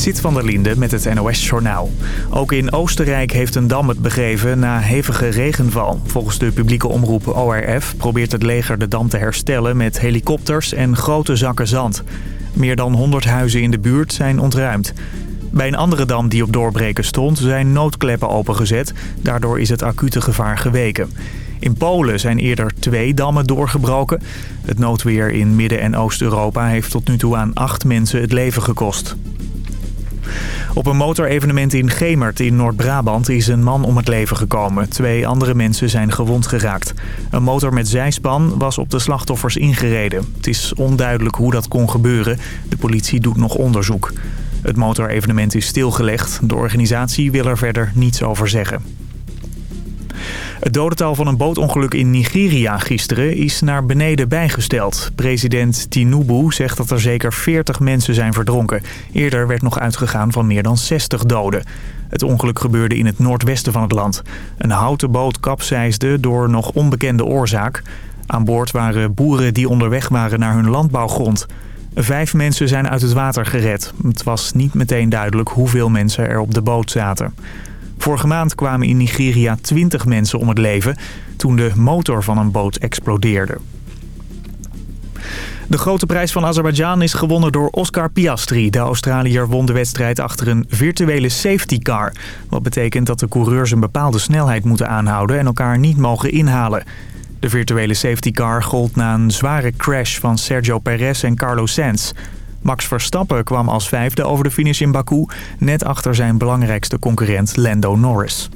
Zit van der Linde met het NOS-journaal. Ook in Oostenrijk heeft een dam het begeven na hevige regenval. Volgens de publieke omroep ORF probeert het leger de dam te herstellen met helikopters en grote zakken zand. Meer dan 100 huizen in de buurt zijn ontruimd. Bij een andere dam die op doorbreken stond zijn noodkleppen opengezet. Daardoor is het acute gevaar geweken. In Polen zijn eerder twee dammen doorgebroken. Het noodweer in Midden- en Oost-Europa heeft tot nu toe aan acht mensen het leven gekost. Op een motorevenement in Gemert in Noord-Brabant is een man om het leven gekomen. Twee andere mensen zijn gewond geraakt. Een motor met zijspan was op de slachtoffers ingereden. Het is onduidelijk hoe dat kon gebeuren. De politie doet nog onderzoek. Het motorevenement is stilgelegd. De organisatie wil er verder niets over zeggen. Het dodental van een bootongeluk in Nigeria gisteren is naar beneden bijgesteld. President Tinubu zegt dat er zeker 40 mensen zijn verdronken. Eerder werd nog uitgegaan van meer dan 60 doden. Het ongeluk gebeurde in het noordwesten van het land. Een houten boot kapseisde door nog onbekende oorzaak. Aan boord waren boeren die onderweg waren naar hun landbouwgrond. Vijf mensen zijn uit het water gered. Het was niet meteen duidelijk hoeveel mensen er op de boot zaten. Vorige maand kwamen in Nigeria 20 mensen om het leven toen de motor van een boot explodeerde. De grote prijs van Azerbeidzjan is gewonnen door Oscar Piastri. De Australiër won de wedstrijd achter een virtuele safety car. Wat betekent dat de coureurs een bepaalde snelheid moeten aanhouden en elkaar niet mogen inhalen. De virtuele safety car gold na een zware crash van Sergio Perez en Carlos Sainz. Max Verstappen kwam als vijfde over de finish in Baku, net achter zijn belangrijkste concurrent Lando Norris.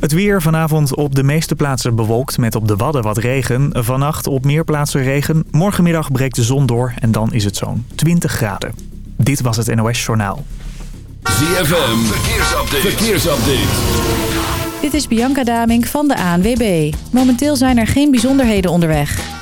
Het weer vanavond op de meeste plaatsen bewolkt met op de Wadden wat regen. Vannacht op meer plaatsen regen. Morgenmiddag breekt de zon door en dan is het zo'n 20 graden. Dit was het NOS Journaal. ZFM, verkeersupdate. verkeersupdate. Dit is Bianca Damink van de ANWB. Momenteel zijn er geen bijzonderheden onderweg.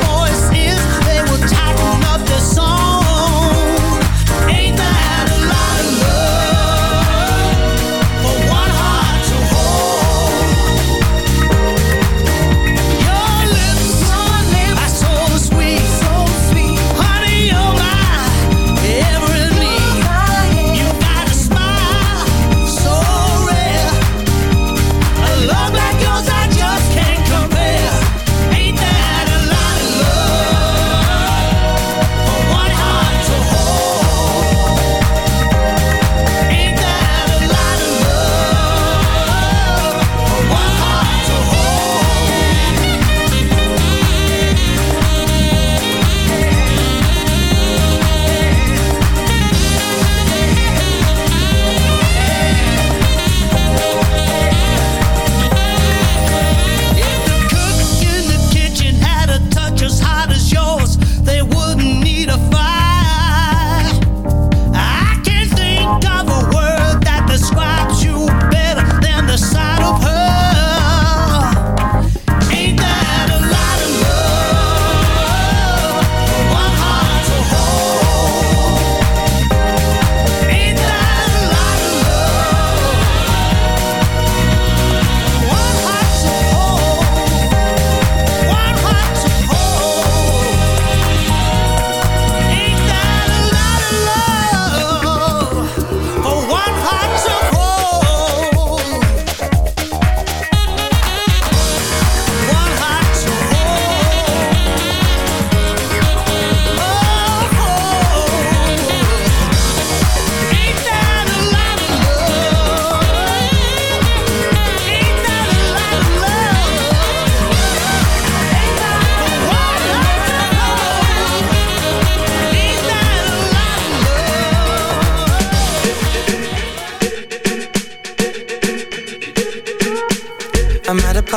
voices, they were tighten up their song.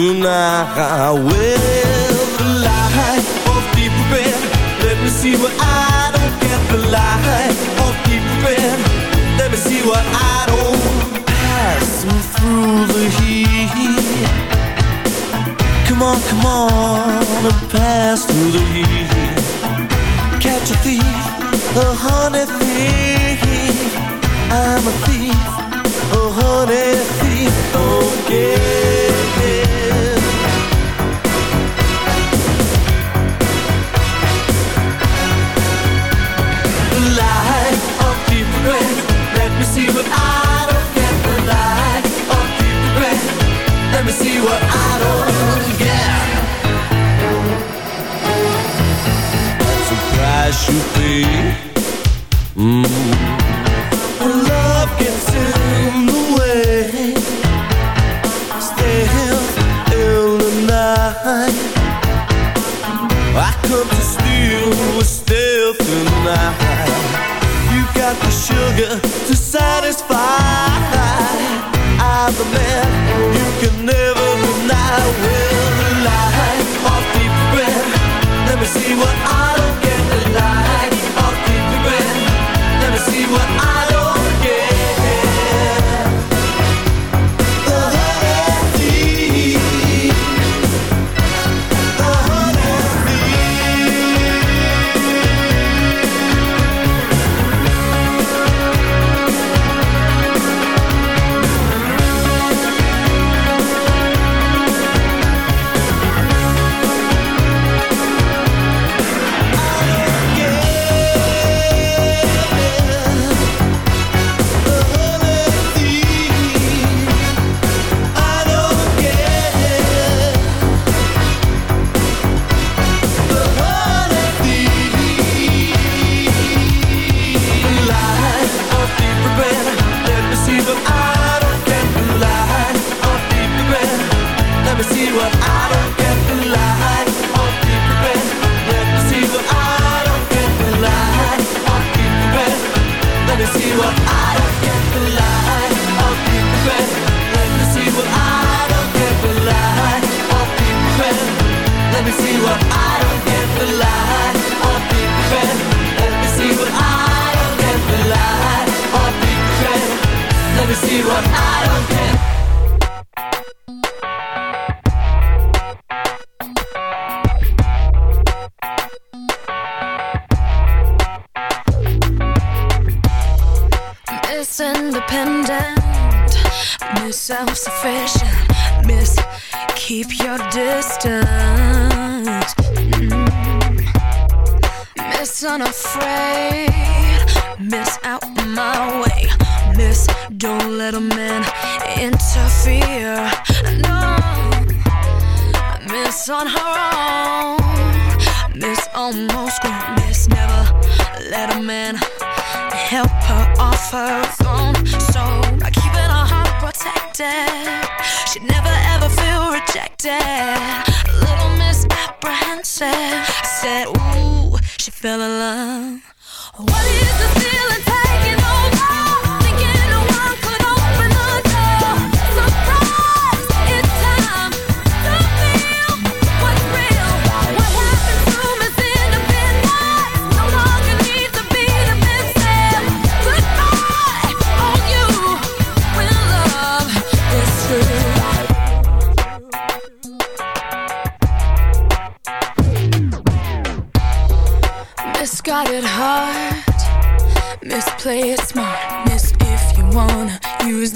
Deny. Well, the light of deep red, let me see what I don't get. The light of deep red, let me see what I don't pass through the heat. Come on, come on, and pass through the heat. Catch a thief, a honey thief. I'm a thief, a honey thief. Don't get Let see what I don't get. A price you. Mm. When love gets in the way, in the night. I come to steal. You got the sugar help her off her throne. So by keeping her heart protected, she'd never ever feel rejected. Little Miss Apprehensive said, Ooh, she fell in love. What is the feeling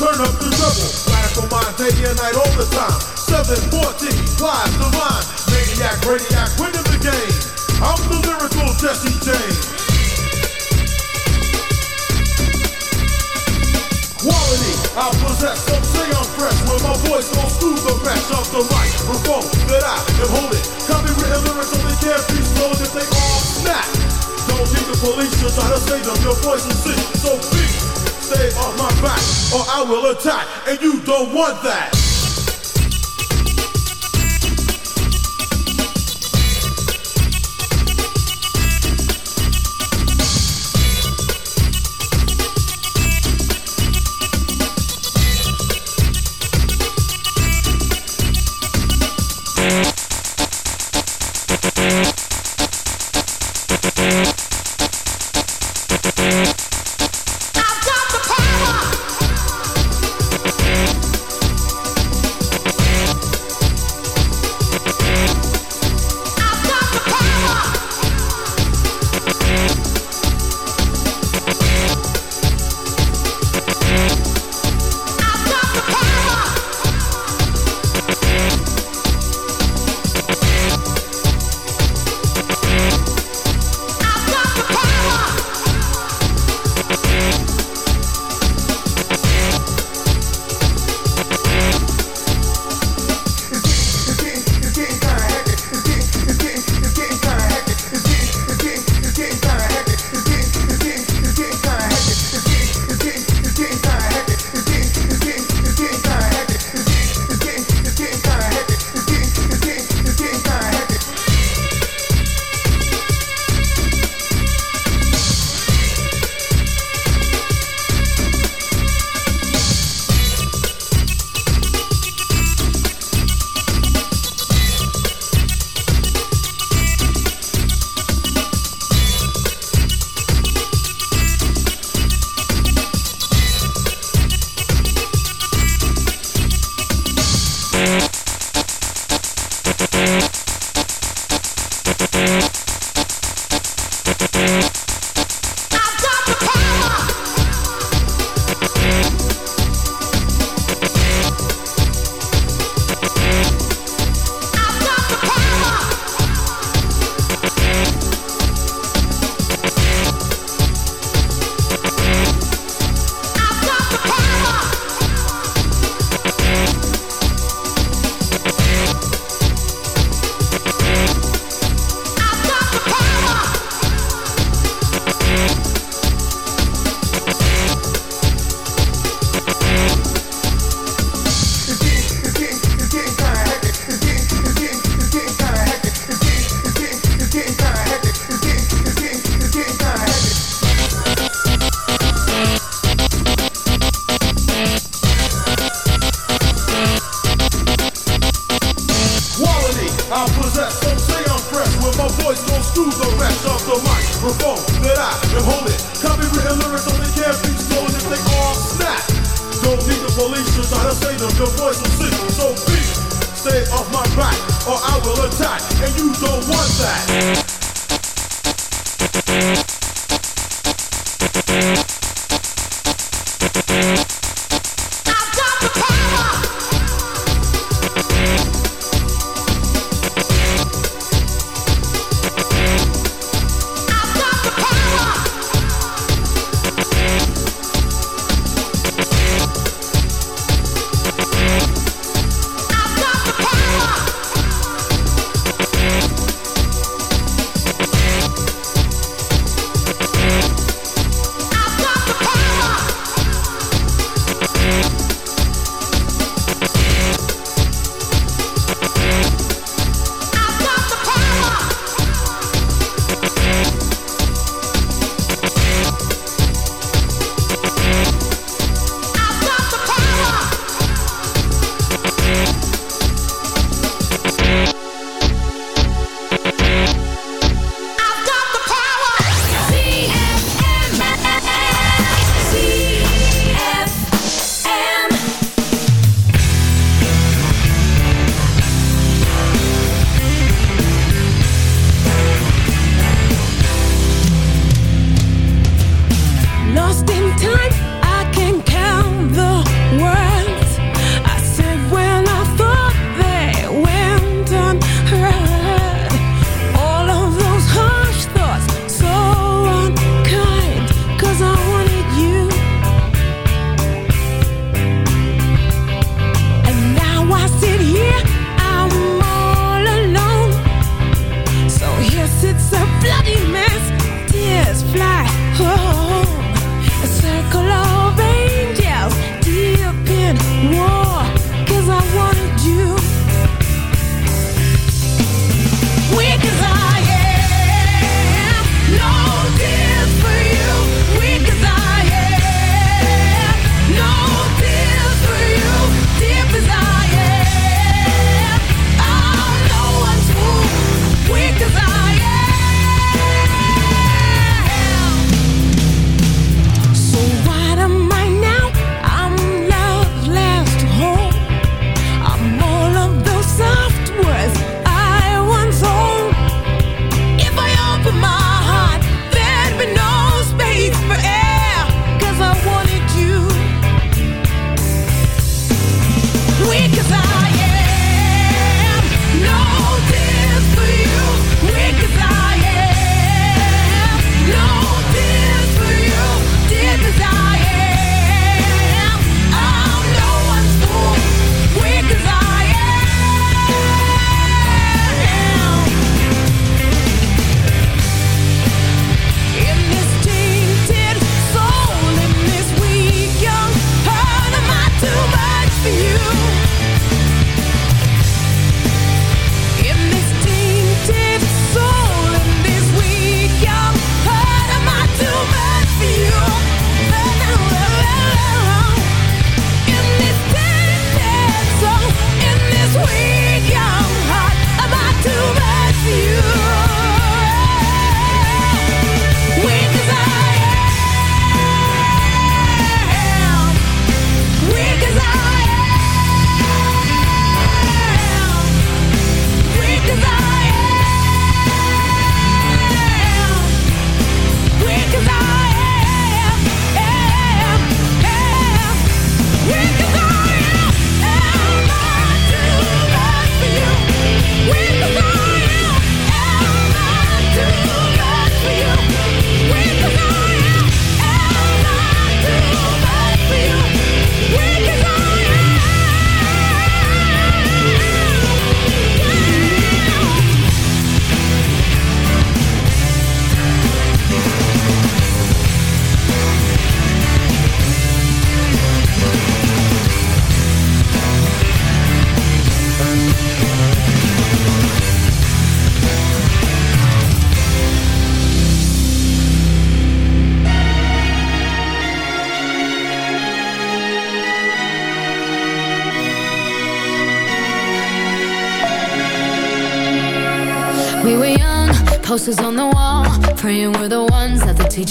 turn up the treble. Radical mind, day and night all the time. 714, live divine. Maniac, radiac, winning the game. I'm the lyrical Jesse James. Quality, I possess, some say I'm fresh When my voice goes through the mesh of the microphone That I am holding Copywritten lyrics only can't be stolen if they all snap Don't need the police to try to save them Your voice is sick, so Stay off my back or I will attack And you don't want that my voice don't through the rest of the mic. microphone that I am holding. Copywritten lyrics only can't be stolen if they are snap. Don't need the police to try to say them. Your voice will sing, so be stay off my back, or I will attack, and you don't want that.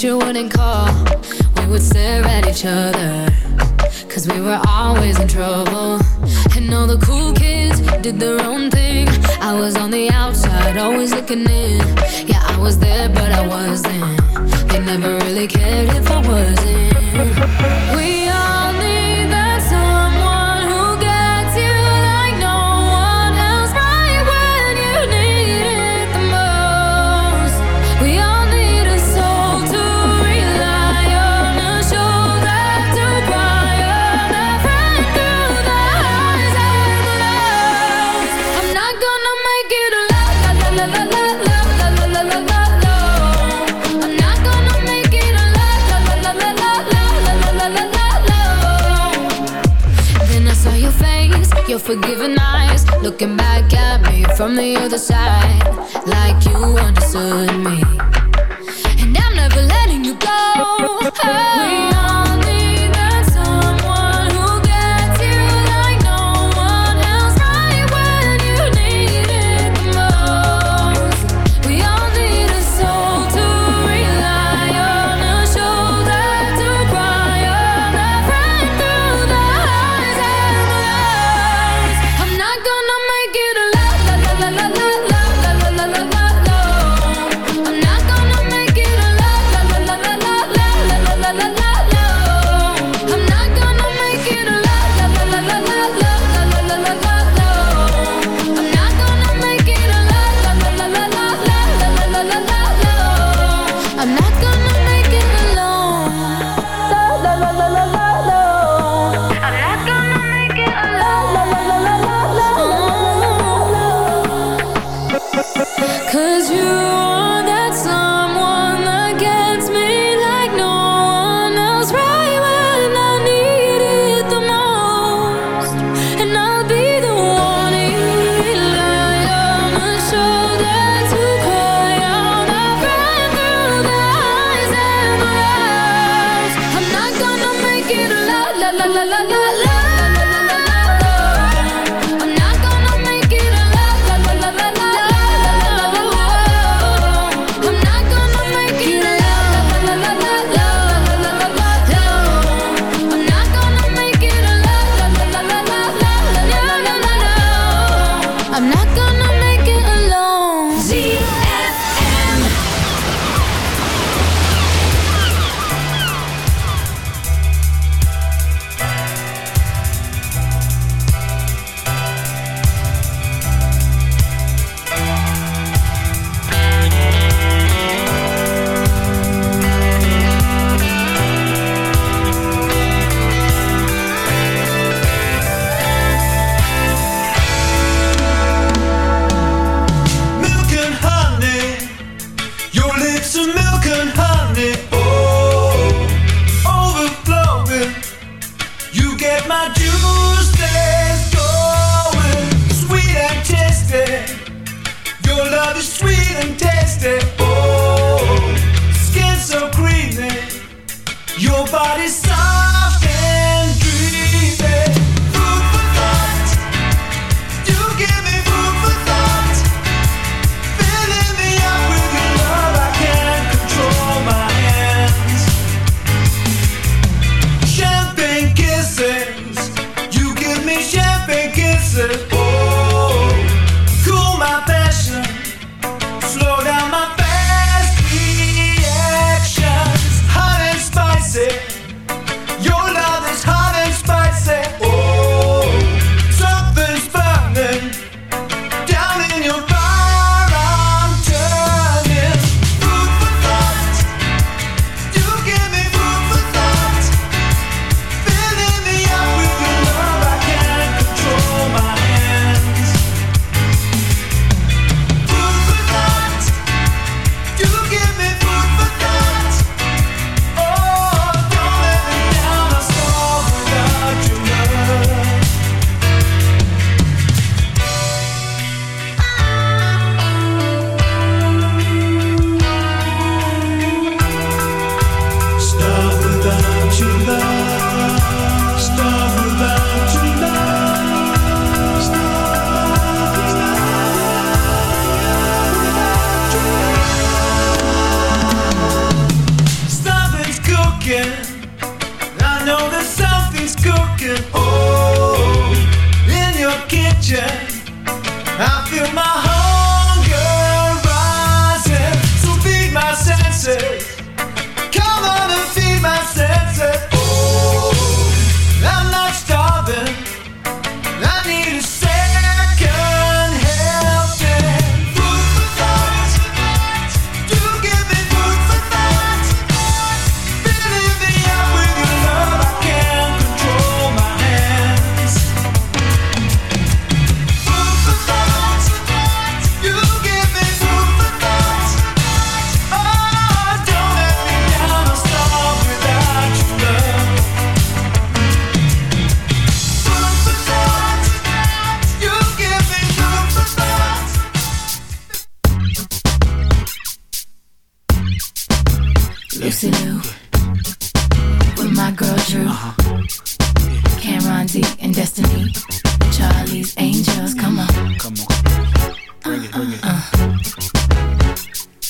you wouldn't call from the other side, like you understood me.